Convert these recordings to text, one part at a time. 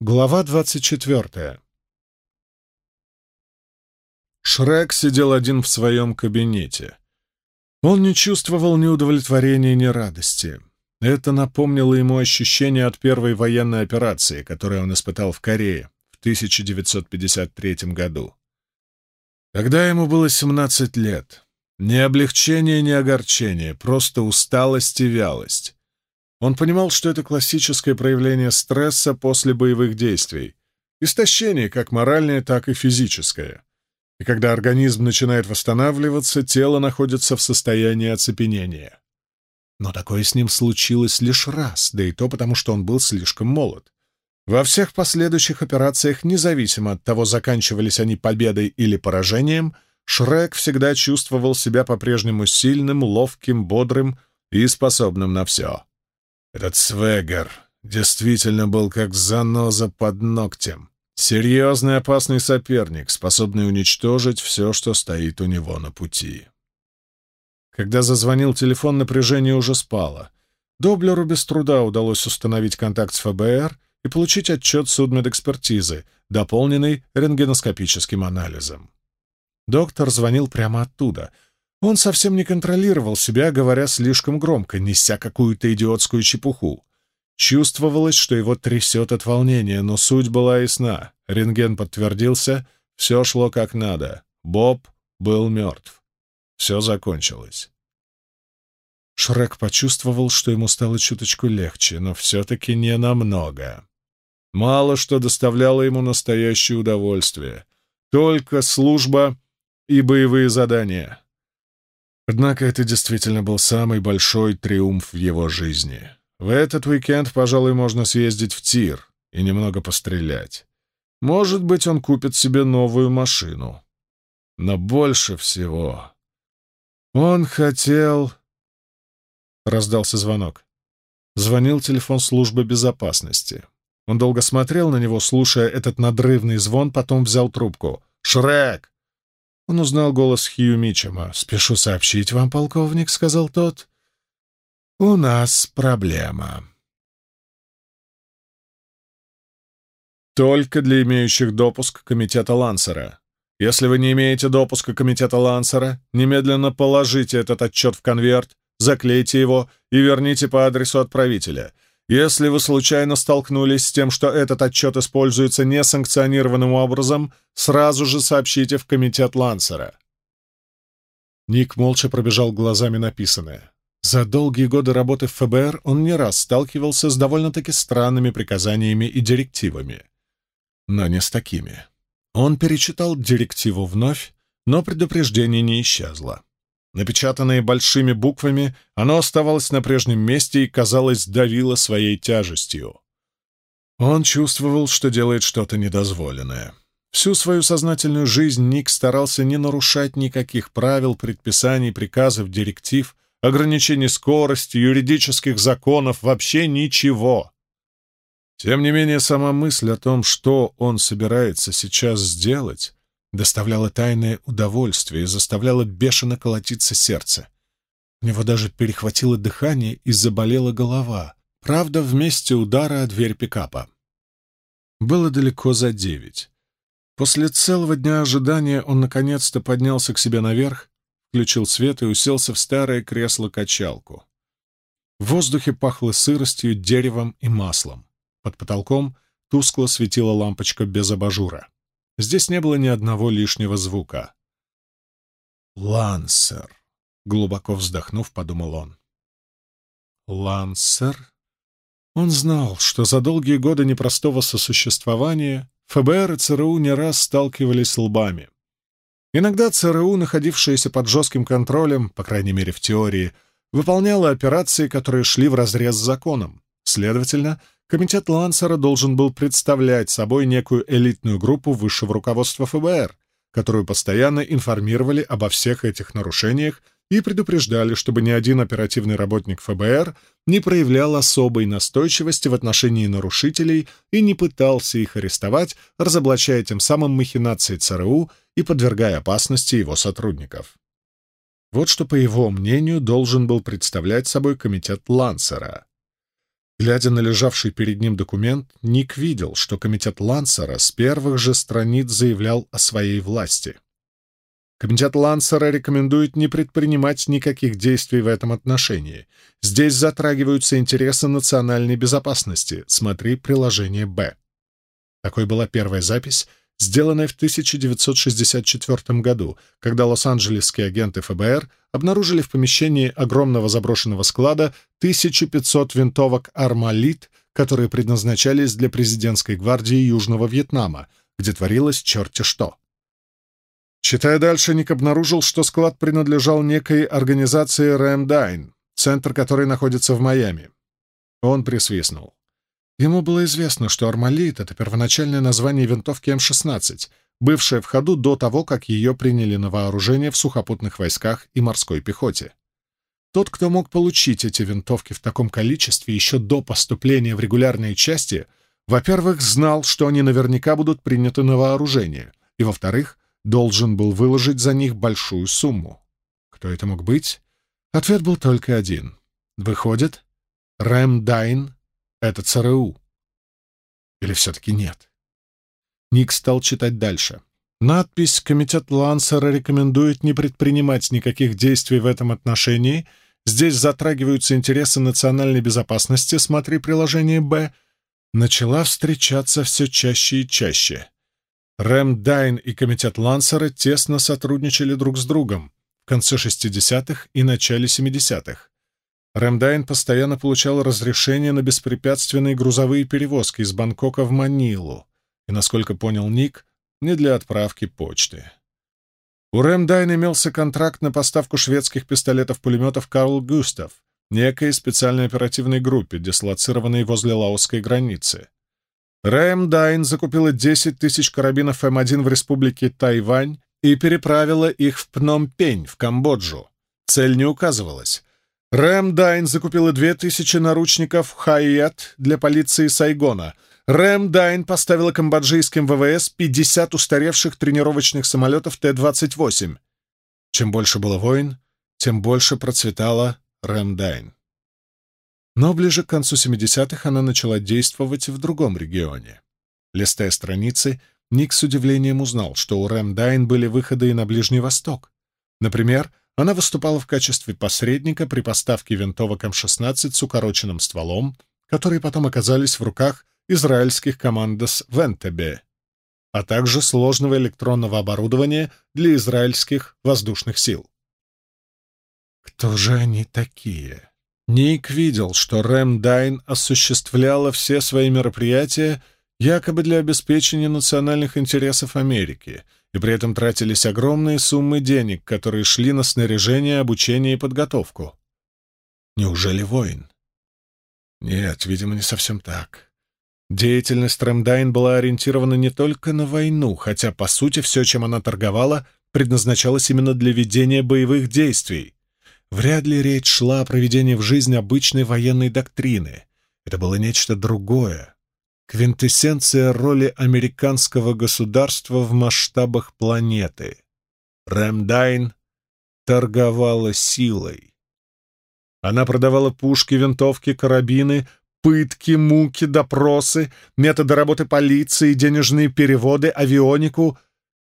Глава двадцать четвертая. Шрек сидел один в своем кабинете. Он не чувствовал ни удовлетворения, ни радости. Это напомнило ему ощущение от первой военной операции, которую он испытал в Корее в 1953 году. Тогда ему было 17 лет. Ни облегчение, ни огорчение, просто усталость и вялость. Он понимал, что это классическое проявление стресса после боевых действий. Истощение как моральное, так и физическое. И когда организм начинает восстанавливаться, тело находится в состоянии оцепенения. Но такое с ним случилось лишь раз, да и то потому, что он был слишком молод. Во всех последующих операциях, независимо от того, заканчивались они победой или поражением, Шрек всегда чувствовал себя по-прежнему сильным, ловким, бодрым и способным на все. Этот Свегер действительно был как заноза под ногтем. Серьезный опасный соперник, способный уничтожить все, что стоит у него на пути. Когда зазвонил телефон, напряжение уже спало. Доблеру без труда удалось установить контакт с ФБР и получить отчет судмедэкспертизы, дополненный рентгеноскопическим анализом. Доктор звонил прямо оттуда. Он совсем не контролировал себя, говоря слишком громко, неся какую-то идиотскую чепуху. Чувствовалось, что его трясет от волнения, но суть была ясна. Рентген подтвердился, все шло как надо. Боб был мертв. Все закончилось. Шрек почувствовал, что ему стало чуточку легче, но все-таки не намного. Мало что доставляло ему настоящее удовольствие. Только служба и боевые задания. Однако это действительно был самый большой триумф в его жизни. В этот уикенд, пожалуй, можно съездить в тир и немного пострелять. Может быть, он купит себе новую машину. Но больше всего он хотел... Раздался звонок. Звонил телефон службы безопасности. Он долго смотрел на него, слушая этот надрывный звон, потом взял трубку. «Шрек!» Он узнал голос Хью Мичема. «Спешу сообщить вам, полковник», — сказал тот. «У нас проблема». Только для имеющих допуск комитета Лансера. Если вы не имеете допуска комитета Лансера, немедленно положите этот отчет в конверт, заклейте его и верните по адресу отправителя. Если вы случайно столкнулись с тем, что этот отчет используется несанкционированным образом, сразу же сообщите в комитет Лансера. Ник молча пробежал глазами написанное. За долгие годы работы в ФБР он не раз сталкивался с довольно-таки странными приказаниями и директивами но не с такими. Он перечитал директиву вновь, но предупреждение не исчезло. Напечатанное большими буквами, оно оставалось на прежнем месте и, казалось, давило своей тяжестью. Он чувствовал, что делает что-то недозволенное. Всю свою сознательную жизнь Ник старался не нарушать никаких правил, предписаний, приказов, директив, ограничений скорости, юридических законов, вообще ничего. Тем не менее, сама мысль о том, что он собирается сейчас сделать, доставляла тайное удовольствие и заставляла бешено колотиться сердце. У него даже перехватило дыхание и заболела голова, правда, вместе удара о дверь пикапа. Было далеко за девять. После целого дня ожидания он наконец-то поднялся к себе наверх, включил свет и уселся в старое кресло-качалку. В воздухе пахло сыростью, деревом и маслом. Под потолком тускло светила лампочка без абажура. Здесь не было ни одного лишнего звука. «Лансер», — глубоко вздохнув, подумал он. «Лансер?» Он знал, что за долгие годы непростого сосуществования ФБР и ЦРУ не раз сталкивались лбами. Иногда ЦРУ, находившееся под жестким контролем, по крайней мере в теории, выполняло операции, которые шли вразрез с законом. Следовательно, Комитет Лансера должен был представлять собой некую элитную группу высшего руководства ФБР, которую постоянно информировали обо всех этих нарушениях и предупреждали, чтобы ни один оперативный работник ФБР не проявлял особой настойчивости в отношении нарушителей и не пытался их арестовать, разоблачая тем самым махинации ЦРУ и подвергая опасности его сотрудников. Вот что, по его мнению, должен был представлять собой комитет Лансера. Глядя на лежавший перед ним документ, Ник видел, что комитет Лансера с первых же страниц заявлял о своей власти. Комитет Лансера рекомендует не предпринимать никаких действий в этом отношении. Здесь затрагиваются интересы национальной безопасности. Смотри приложение «Б». Такой была первая запись, сделанная в 1964 году, когда лос-анджелесские агенты ФБР обнаружили в помещении огромного заброшенного склада 1500 винтовок «Армалит», которые предназначались для президентской гвардии Южного Вьетнама, где творилось черти что. Читая дальше, Ник обнаружил, что склад принадлежал некой организации Рэмдайн, центр которой находится в Майами. Он присвистнул. Ему было известно, что «Армалит» — это первоначальное название винтовки М-16, бывшая в ходу до того, как ее приняли на вооружение в сухопутных войсках и морской пехоте. Тот, кто мог получить эти винтовки в таком количестве еще до поступления в регулярные части, во-первых, знал, что они наверняка будут приняты на вооружение, и, во-вторых, должен был выложить за них большую сумму. Кто это мог быть? Ответ был только один. Выходит, Рэм Дайн — это ЦРУ. Или все-таки нет? Ник стал читать дальше. Надпись «Комитет Лансера рекомендует не предпринимать никаких действий в этом отношении. Здесь затрагиваются интересы национальной безопасности, смотри приложение «Б», начала встречаться все чаще и чаще. Рэм Дайн и комитет Лансера тесно сотрудничали друг с другом в конце 60-х и начале 70-х. Рэмдайн постоянно получал разрешение на беспрепятственные грузовые перевозки из Бангкока в Манилу, и, насколько понял Ник, не для отправки почты. У Рэмдайн имелся контракт на поставку шведских пистолетов-пулеметов «Карл Густав», некой специальной оперативной группе, дислоцированной возле лаосской границы. Рэм Дайн закупила 10 тысяч карабинов М1 в республике Тайвань и переправила их в Пномпень, в Камбоджу. Цель не указывалась. Рэм Дайн закупила 2000 наручников Хайет для полиции Сайгона. Рэм Дайн поставила камбоджийским ВВС 50 устаревших тренировочных самолетов Т-28. Чем больше было войн, тем больше процветала Рэм Дайн. Но ближе к концу 70-х она начала действовать в другом регионе. Листая страницы, Ник с удивлением узнал, что у Рэм Дайн были выходы и на Ближний Восток. Например, она выступала в качестве посредника при поставке винтовок М-16 с укороченным стволом, которые потом оказались в руках израильских командос в Энтебе, а также сложного электронного оборудования для израильских воздушных сил. Кто же они такие? Ник видел, что Рэм Дайн осуществляла все свои мероприятия якобы для обеспечения национальных интересов Америки, и при этом тратились огромные суммы денег, которые шли на снаряжение, обучение и подготовку. Неужели воин? Нет, видимо, не совсем так. Деятельность Рэмдайн была ориентирована не только на войну, хотя, по сути, все, чем она торговала, предназначалось именно для ведения боевых действий. Вряд ли речь шла о проведении в жизнь обычной военной доктрины. Это было нечто другое. Квинтэссенция роли американского государства в масштабах планеты. Рэмдайн торговала силой. Она продавала пушки, винтовки, карабины, пытки, муки, допросы, методы работы полиции, денежные переводы, авионику.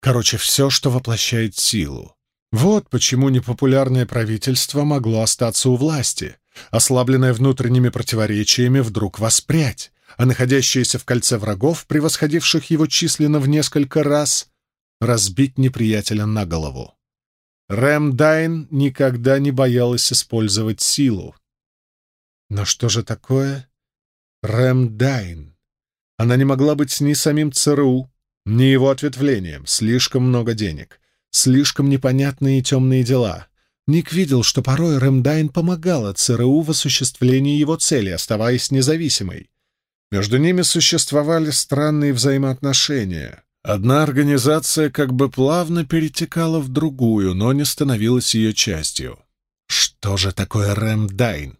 Короче, все, что воплощает силу. Вот почему непопулярное правительство могло остаться у власти, ослабленное внутренними противоречиями вдруг воспрять, а находящиеся в кольце врагов, превосходивших его численно в несколько раз, разбить неприятеля на голову. Рэм Дайн никогда не боялась использовать силу. Но что же такое Рэм Дайн? Она не могла быть ни самим ЦРУ, ни его ответвлением, слишком много денег — Слишком непонятные и темные дела. Ник видел, что порой Рэмдайн помогала ЦРУ в осуществлении его цели, оставаясь независимой. Между ними существовали странные взаимоотношения. Одна организация как бы плавно перетекала в другую, но не становилась ее частью. Что же такое Рэмдайн?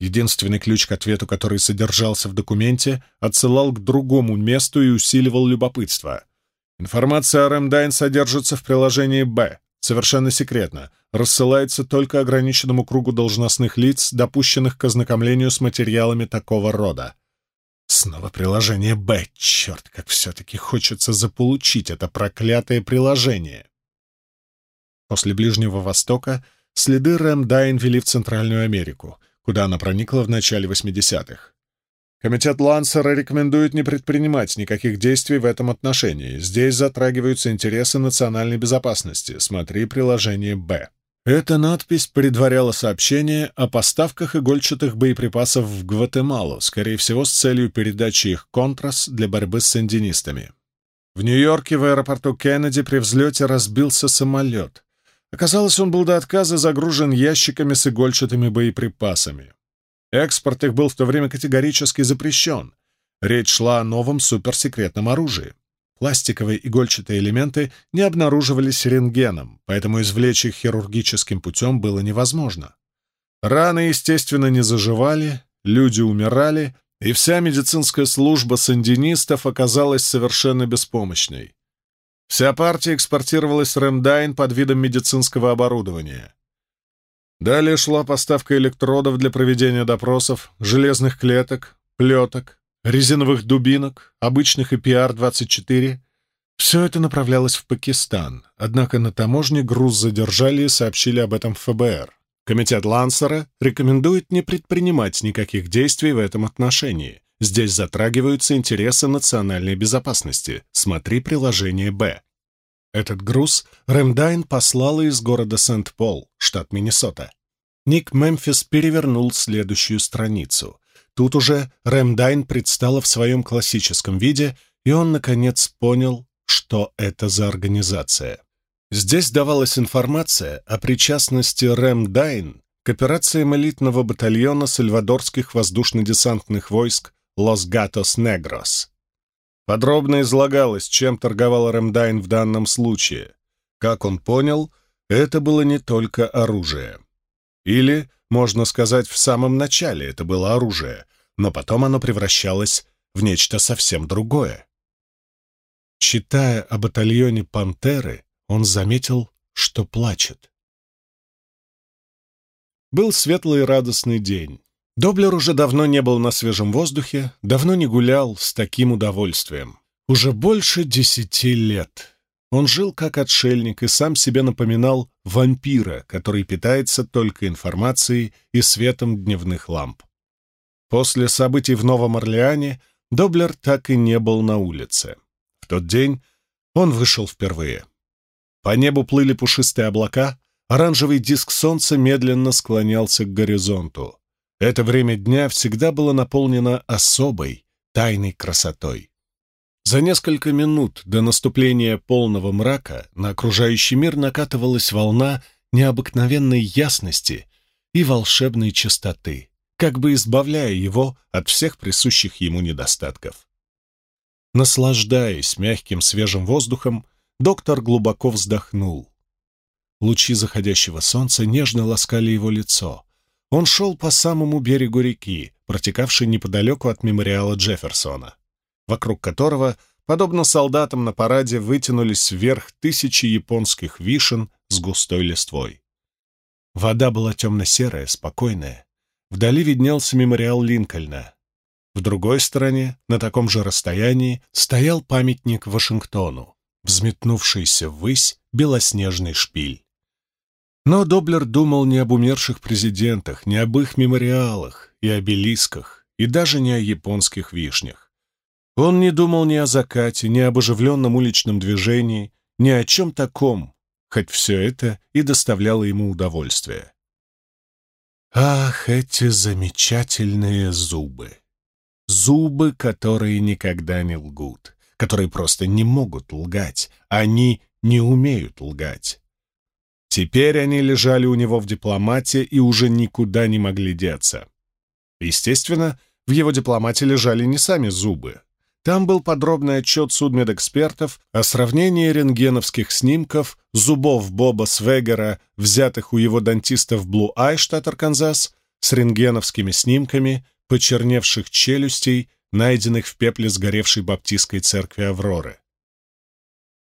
Единственный ключ к ответу, который содержался в документе, отсылал к другому месту и усиливал любопытство — Информация о Рэмдайн содержится в приложении «Б». совершенно секретно, рассылается только ограниченному кругу должностных лиц, допущенных к ознакомлению с материалами такого рода. Снова приложение «Б». Черт, как все-таки хочется заполучить это проклятое приложение. После Ближнего Востока следы Рэм Дайн вели в Центральную Америку, куда она проникла в начале 80-х. Комитет Лансера рекомендует не предпринимать никаких действий в этом отношении. Здесь затрагиваются интересы национальной безопасности. Смотри приложение «Б». Эта надпись предваряла сообщение о поставках игольчатых боеприпасов в Гватемалу, скорее всего, с целью передачи их «Контрас» для борьбы с сандинистами. В Нью-Йорке в аэропорту Кеннеди при взлете разбился самолет. Оказалось, он был до отказа загружен ящиками с игольчатыми боеприпасами. Экспорт их был в то время категорически запрещен. Речь шла о новом суперсекретном оружии. Пластиковые игольчатые элементы не обнаруживались рентгеном, поэтому извлечь их хирургическим путем было невозможно. Раны, естественно, не заживали, люди умирали, и вся медицинская служба сандинистов оказалась совершенно беспомощной. Вся партия экспортировалась Рэмдайн под видом медицинского оборудования. Далее шла поставка электродов для проведения допросов, железных клеток, плеток, резиновых дубинок, обычных EPR-24. Все это направлялось в Пакистан, однако на таможне груз задержали и сообщили об этом ФБР. Комитет Лансера рекомендует не предпринимать никаких действий в этом отношении. Здесь затрагиваются интересы национальной безопасности. Смотри приложение «Б». Этот груз Рэмдайн послала из города Сент-Пол, штат Миннесота. Ник Мемфис перевернул следующую страницу. Тут уже Рэмдайн предстала в своем классическом виде, и он, наконец, понял, что это за организация. Здесь давалась информация о причастности Рэмдайн к операциям элитного батальона сальвадорских воздушно-десантных войск «Лос Гатос Негрос», Подробно излагалось, чем торговал Рэмдайн в данном случае. Как он понял, это было не только оружие. Или, можно сказать, в самом начале это было оружие, но потом оно превращалось в нечто совсем другое. Читая о батальоне «Пантеры», он заметил, что плачет. Был светлый и радостный день. Доблер уже давно не был на свежем воздухе, давно не гулял с таким удовольствием. Уже больше десяти лет. Он жил как отшельник и сам себе напоминал вампира, который питается только информацией и светом дневных ламп. После событий в Новом Орлеане Доблер так и не был на улице. В тот день он вышел впервые. По небу плыли пушистые облака, оранжевый диск солнца медленно склонялся к горизонту. Это время дня всегда было наполнено особой, тайной красотой. За несколько минут до наступления полного мрака на окружающий мир накатывалась волна необыкновенной ясности и волшебной чистоты, как бы избавляя его от всех присущих ему недостатков. Наслаждаясь мягким свежим воздухом, доктор глубоко вздохнул. Лучи заходящего солнца нежно ласкали его лицо, он шел по самому берегу реки, протекавшей неподалеку от мемориала Джефферсона, вокруг которого, подобно солдатам на параде, вытянулись вверх тысячи японских вишен с густой листвой. Вода была темно-серая, спокойная. Вдали виднелся мемориал Линкольна. В другой стороне, на таком же расстоянии, стоял памятник Вашингтону, взметнувшийся ввысь белоснежный шпиль. Но Доблер думал не об умерших президентах, не об их мемориалах и обелисках, и даже не о японских вишнях. Он не думал ни о закате, ни об оживленном уличном движении, ни о чем таком, хоть все это и доставляло ему удовольствие. Ах, эти замечательные зубы! Зубы, которые никогда не лгут, которые просто не могут лгать, они не умеют лгать. Теперь они лежали у него в дипломате и уже никуда не могли деться. Естественно, в его дипломате лежали не сами зубы. Там был подробный отчет судмедэкспертов о сравнении рентгеновских снимков зубов Боба Свегера, взятых у его дантиста в Блу-Ай, штат Арканзас, с рентгеновскими снимками почерневших челюстей, найденных в пепле сгоревшей баптистской церкви Авроры.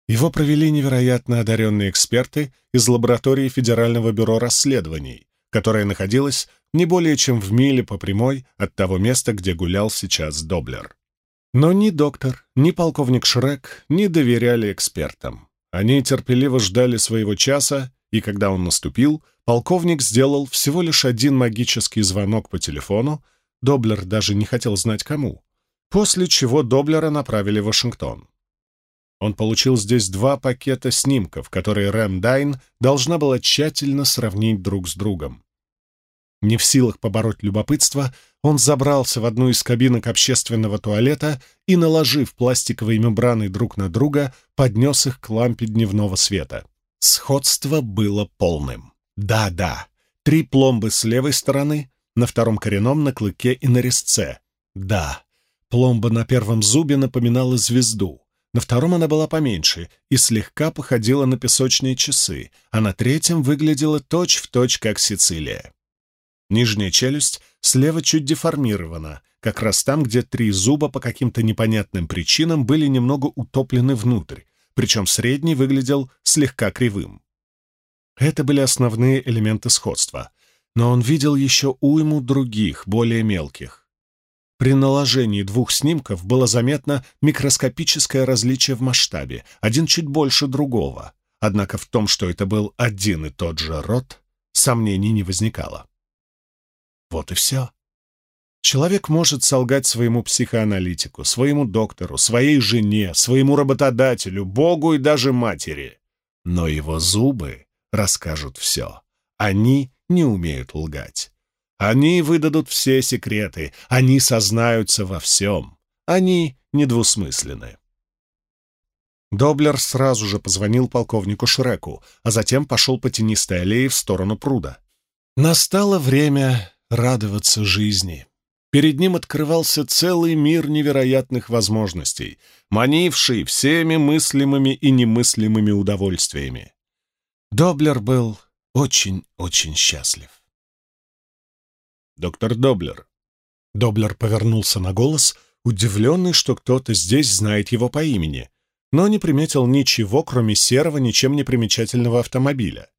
Его провели невероятно одаренные эксперты из лаборатории Федерального бюро расследований, которая находилась не более чем в миле по прямой от того места, где гулял сейчас Доблер. Но ни доктор, ни полковник Шрек не доверяли экспертам. Они терпеливо ждали своего часа, и когда он наступил, полковник сделал всего лишь один магический звонок по телефону, Доблер даже не хотел знать кому, после чего Доблера направили в Вашингтон. Он получил здесь два пакета снимков, которые Рэм Дайн должна была тщательно сравнить друг с другом. Не в силах побороть любопытство, он забрался в одну из кабинок общественного туалета и, наложив пластиковые мембраны друг на друга, поднес их к лампе дневного света. Сходство было полным. Да-да, три пломбы с левой стороны, на втором коренном, на клыке и на резце. Да, пломба на первом зубе напоминала звезду, на втором она была поменьше и слегка походила на песочные часы, а на третьем выглядела точь-в-точь, точь, как Сицилия. Нижняя челюсть слева чуть деформирована, как раз там, где три зуба по каким-то непонятным причинам были немного утоплены внутрь, причем средний выглядел слегка кривым. Это были основные элементы сходства, но он видел еще уйму других, более мелких. При наложении двух снимков было заметно микроскопическое различие в масштабе, один чуть больше другого, однако в том, что это был один и тот же род, сомнений не возникало. Вот и все. Человек может солгать своему психоаналитику, своему доктору, своей жене, своему работодателю, Богу и даже матери. Но его зубы расскажут все. Они не умеют лгать. Они выдадут все секреты, они сознаются во всем. Они недвусмысленны. Доблер сразу же позвонил полковнику Шреку, а затем пошел по тенистой аллее в сторону пруда. Настало время радоваться жизни. Перед ним открывался целый мир невероятных возможностей, манивший всеми мыслимыми и немыслимыми удовольствиями. Доблер был очень-очень счастлив. «Доктор Доблер». Доблер повернулся на голос, удивленный, что кто-то здесь знает его по имени, но не приметил ничего, кроме серого, ничем не примечательного автомобиля.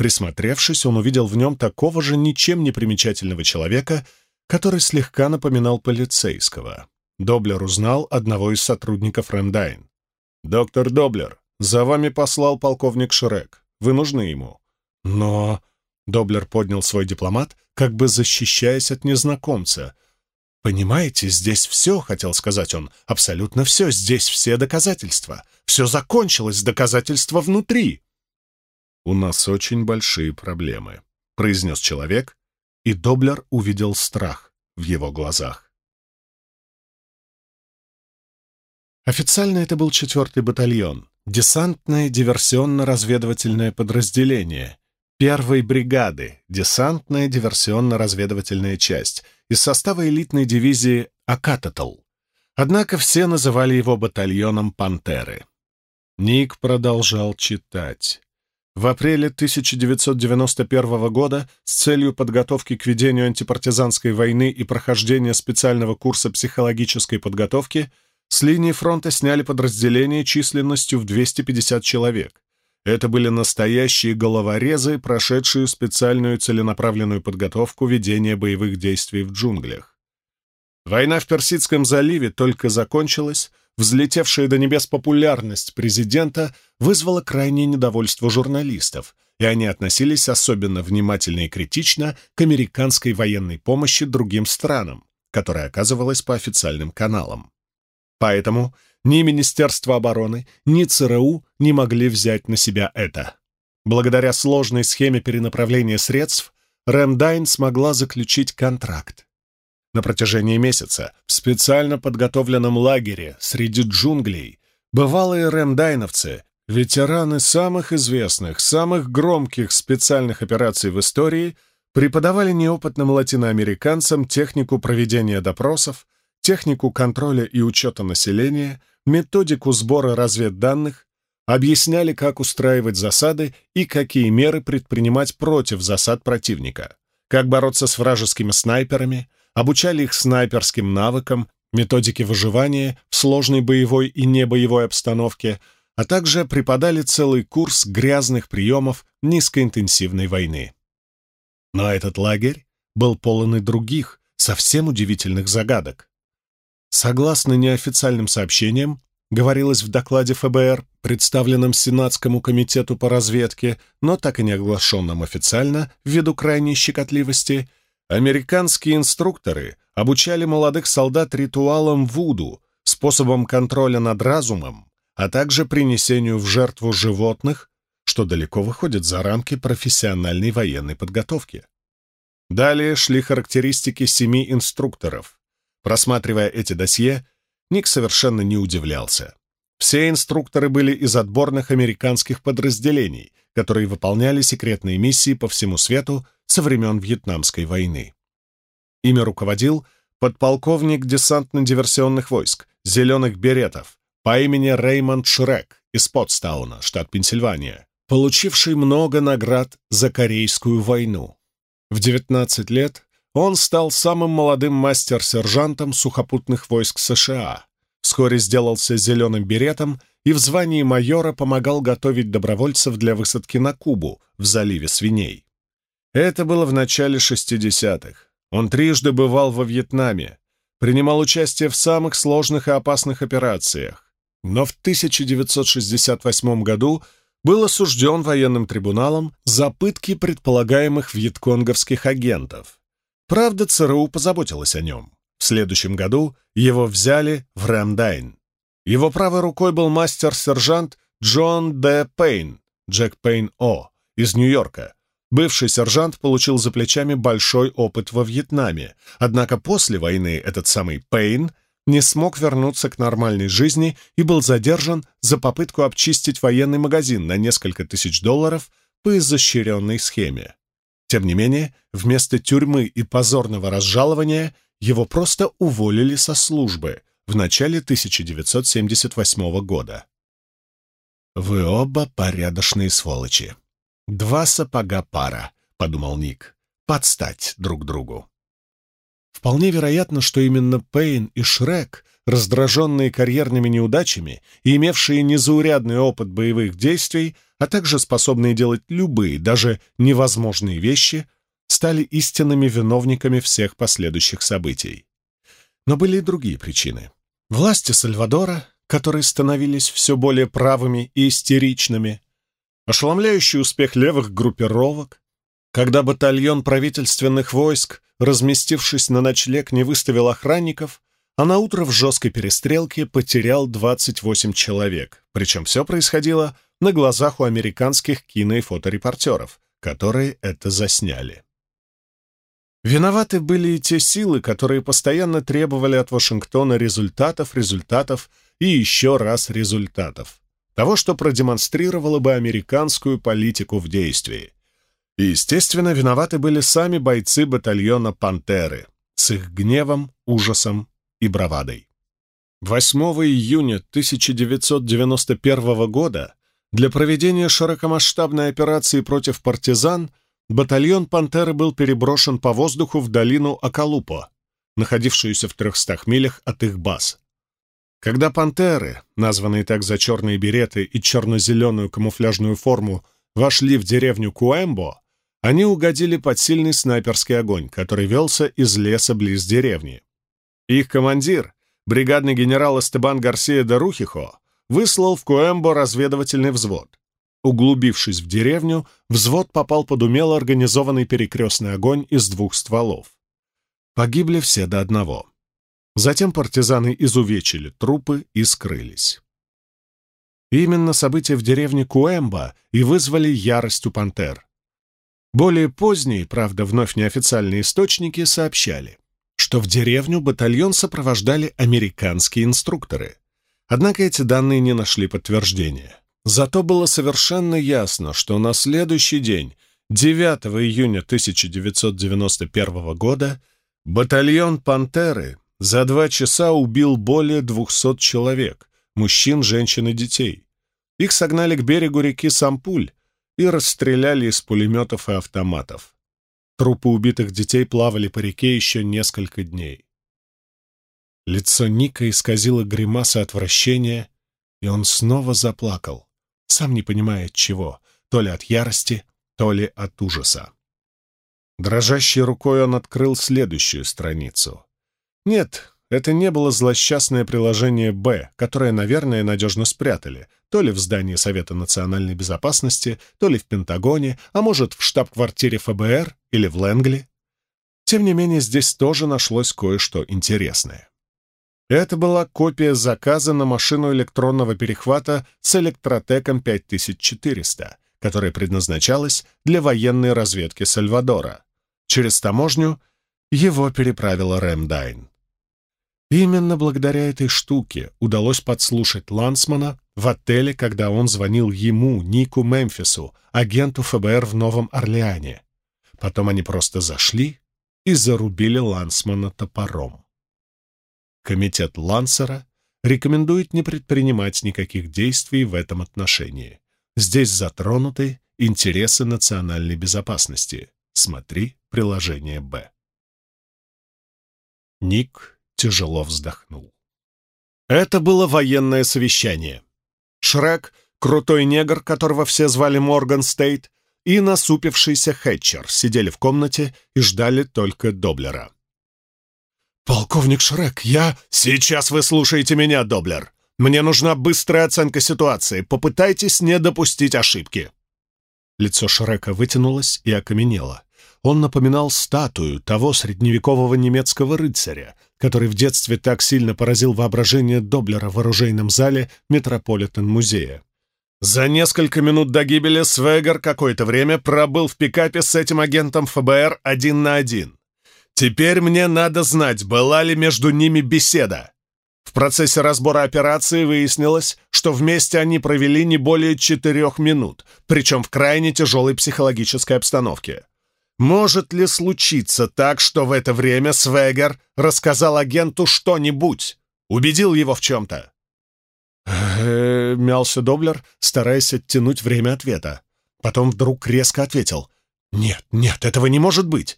Присмотревшись, он увидел в нем такого же ничем не примечательного человека, который слегка напоминал полицейского. Доблер узнал одного из сотрудников Рэмдайн. «Доктор Доблер, за вами послал полковник Шрек. Вы нужны ему». «Но...» — Доблер поднял свой дипломат, как бы защищаясь от незнакомца. «Понимаете, здесь все, — хотел сказать он, — абсолютно все, здесь все доказательства. Все закончилось, доказательства внутри». «У нас очень большие проблемы», — произнес человек, и Доблер увидел страх в его глазах. Официально это был четвертый батальон, десантное диверсионно-разведывательное подразделение, первой бригады, десантная диверсионно-разведывательная часть из состава элитной дивизии Акататл. Однако все называли его батальоном «Пантеры». Ник продолжал читать. В апреле 1991 года с целью подготовки к ведению антипартизанской войны и прохождения специального курса психологической подготовки с линии фронта сняли подразделение численностью в 250 человек. Это были настоящие головорезы, прошедшие специальную целенаправленную подготовку ведения боевых действий в джунглях. Война в Персидском заливе только закончилась, Взлетевшая до небес популярность президента вызвала крайнее недовольство журналистов, и они относились особенно внимательно и критично к американской военной помощи другим странам, которая оказывалась по официальным каналам. Поэтому ни Министерство обороны, ни ЦРУ не могли взять на себя это. Благодаря сложной схеме перенаправления средств Рэмдайн смогла заключить контракт, на протяжении месяца в специально подготовленном лагере среди джунглей бывалые ремдайновцы, ветераны самых известных, самых громких специальных операций в истории, преподавали неопытным латиноамериканцам технику проведения допросов, технику контроля и учета населения, методику сбора разведданных, объясняли, как устраивать засады и какие меры предпринимать против засад противника, как бороться с вражескими снайперами, обучали их снайперским навыкам, методике выживания в сложной боевой и небоевой обстановке, а также преподали целый курс грязных приемов низкоинтенсивной войны. Но этот лагерь был полон и других, совсем удивительных загадок. Согласно неофициальным сообщениям, говорилось в докладе ФБР, представленном Сенатскому комитету по разведке, но так и не оглашенном официально ввиду крайней щекотливости, американские инструкторы обучали молодых солдат ритуалам Вуду, способом контроля над разумом, а также принесению в жертву животных, что далеко выходит за рамки профессиональной военной подготовки. Далее шли характеристики семи инструкторов. Просматривая эти досье, Ник совершенно не удивлялся. Все инструкторы были из отборных американских подразделений, которые выполняли секретные миссии по всему свету со времен Вьетнамской войны. Ими руководил подполковник десантно-диверсионных войск, зеленых беретов, по имени Реймонд Шрек из Потстауна, штат Пенсильвания, получивший много наград за Корейскую войну. В 19 лет он стал самым молодым мастер-сержантом сухопутных войск США, вскоре сделался зеленым беретом и в звании майора помогал готовить добровольцев для высадки на Кубу в заливе свиней. Это было в начале 60-х. Он трижды бывал во Вьетнаме, принимал участие в самых сложных и опасных операциях, но в 1968 году был осужден военным трибуналом за пытки предполагаемых вьетконговских агентов. Правда, ЦРУ позаботилась о нем. В следующем году его взяли в Рэмдайн. Его правой рукой был мастер-сержант Джон Д. Пейн, Джек Пейн О, из Нью-Йорка. Бывший сержант получил за плечами большой опыт во Вьетнаме, однако после войны этот самый Пейн не смог вернуться к нормальной жизни и был задержан за попытку обчистить военный магазин на несколько тысяч долларов по изощренной схеме. Тем не менее, вместо тюрьмы и позорного разжалования его просто уволили со службы в начале 1978 года. «Вы оба порядочные сволочи. Два сапога пара», — подумал Ник, — «подстать друг другу». Вполне вероятно, что именно Пейн и Шрек, раздраженные карьерными неудачами и имевшие незаурядный опыт боевых действий, а также способные делать любые, даже невозможные вещи, стали истинными виновниками всех последующих событий. Но были и другие причины. Власти Сальвадора, которые становились все более правыми и истеричными, ошеломляющий успех левых группировок, когда батальон правительственных войск, разместившись на ночлег, не выставил охранников, а на утро в жесткой перестрелке потерял 28 человек, причем все происходило на глазах у американских кино- и фоторепортеров, которые это засняли. Виноваты были и те силы, которые постоянно требовали от Вашингтона результатов, результатов и еще раз результатов. Того, что продемонстрировало бы американскую политику в действии. И, естественно, виноваты были сами бойцы батальона «Пантеры» с их гневом, ужасом и бравадой. 8 июня 1991 года для проведения широкомасштабной операции против партизан батальон «Пантеры» был переброшен по воздуху в долину Акалупо, находившуюся в 300 милях от их баз. Когда «Пантеры», названные так за черные береты и черно-зеленую камуфляжную форму, вошли в деревню Куэмбо, они угодили под сильный снайперский огонь, который велся из леса близ деревни. Их командир, бригадный генерал Эстебан Гарсия де Рухихо, выслал в Куэмбо разведывательный взвод. Углубившись в деревню, взвод попал под умело организованный перекрестный огонь из двух стволов. Погибли все до одного. Затем партизаны изувечили трупы и скрылись. Именно события в деревне Куэмбо и вызвали ярость у пантер. Более поздние, правда, вновь неофициальные источники сообщали, что в деревню батальон сопровождали американские инструкторы. Однако эти данные не нашли подтверждения. Зато было совершенно ясно, что на следующий день, 9 июня 1991 года, батальон «Пантеры» за два часа убил более 200 человек, мужчин, женщин и детей. Их согнали к берегу реки Сампуль и расстреляли из пулеметов и автоматов. Трупы убитых детей плавали по реке еще несколько дней. Лицо Ника исказило гримаса отвращения И он снова заплакал, сам не понимая от чего, то ли от ярости, то ли от ужаса. Дрожащей рукой он открыл следующую страницу. Нет, это не было злосчастное приложение «Б», которое, наверное, надежно спрятали, то ли в здании Совета национальной безопасности, то ли в Пентагоне, а может, в штаб-квартире ФБР или в Лэнгли. Тем не менее, здесь тоже нашлось кое-что интересное. Это была копия заказа на машину электронного перехвата с электротеком 5400, которая предназначалась для военной разведки Сальвадора. Через таможню его переправила Рэмдайн. Именно благодаря этой штуке удалось подслушать Лансмана в отеле, когда он звонил ему, Нику Мемфису, агенту ФБР в Новом Орлеане. Потом они просто зашли и зарубили Лансмана топором. Комитет Лансера рекомендует не предпринимать никаких действий в этом отношении. Здесь затронуты интересы национальной безопасности. Смотри приложение «Б». Ник тяжело вздохнул. Это было военное совещание. Шрек, крутой негр, которого все звали Морган Стейт, и насупившийся Хэтчер сидели в комнате и ждали только Доблера. «Полковник Шрек, я...» «Сейчас вы слушаете меня, Доблер. Мне нужна быстрая оценка ситуации. Попытайтесь не допустить ошибки». Лицо Шрека вытянулось и окаменело. Он напоминал статую того средневекового немецкого рыцаря, который в детстве так сильно поразил воображение Доблера в оружейном зале Метрополитен-музея. За несколько минут до гибели Свегер какое-то время пробыл в пикапе с этим агентом ФБР один на один. Теперь мне надо знать, была ли между ними беседа. В процессе разбора операции выяснилось, что вместе они провели не более четырех минут, причем в крайне тяжелой психологической обстановке. Может ли случиться так, что в это время Свегер рассказал агенту что-нибудь? Убедил его в чем-то? «Э, мялся Доблер, стараясь оттянуть время ответа. Потом вдруг резко ответил. «Нет, нет, этого не может быть.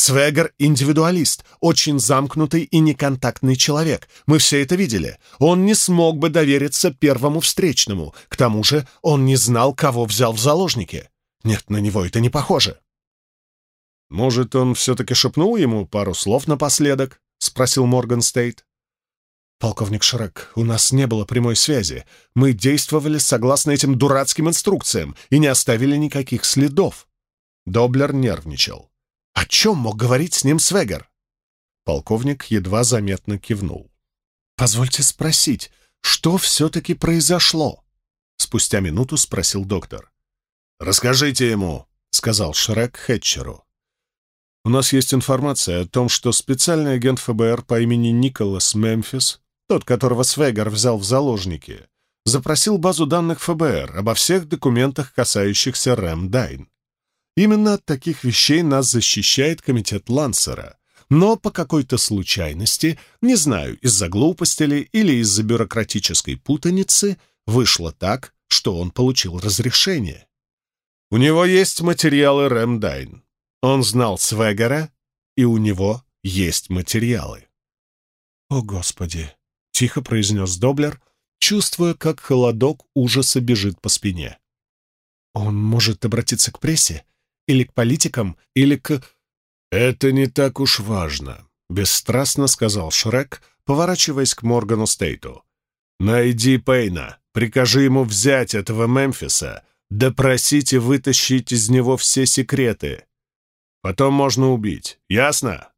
Свегер — индивидуалист, очень замкнутый и неконтактный человек. Мы все это видели. Он не смог бы довериться первому встречному. К тому же он не знал, кого взял в заложники. Нет, на него это не похоже». «Может, он все-таки шепнул ему пару слов напоследок?» — спросил Морган Стейт. «Полковник Шрек, у нас не было прямой связи. Мы действовали согласно этим дурацким инструкциям и не оставили никаких следов». Доблер нервничал. «О чем мог говорить с ним Свегер?» Полковник едва заметно кивнул. «Позвольте спросить, что все-таки произошло?» Спустя минуту спросил доктор. «Расскажите ему», — сказал Шрек Хетчеру. У нас есть информация о том, что специальный агент ФБР по имени Николас Мемфис, тот, которого Свегар взял в заложники, запросил базу данных ФБР обо всех документах, касающихся Рэм Дайн. Именно от таких вещей нас защищает комитет Лансера. Но по какой-то случайности, не знаю, из-за глупости ли или из-за бюрократической путаницы, вышло так, что он получил разрешение. У него есть материалы Рэм Дайн. Он знал Свегера, и у него есть материалы. «О, Господи!» — тихо произнес Доблер, чувствуя, как холодок ужаса бежит по спине. «Он может обратиться к прессе? Или к политикам? Или к...» «Это не так уж важно», — бесстрастно сказал Шрек, поворачиваясь к Моргану Стейту. «Найди Пейна, прикажи ему взять этого Мемфиса, допросить и вытащить из него все секреты. Потом можно убить. Ясно?»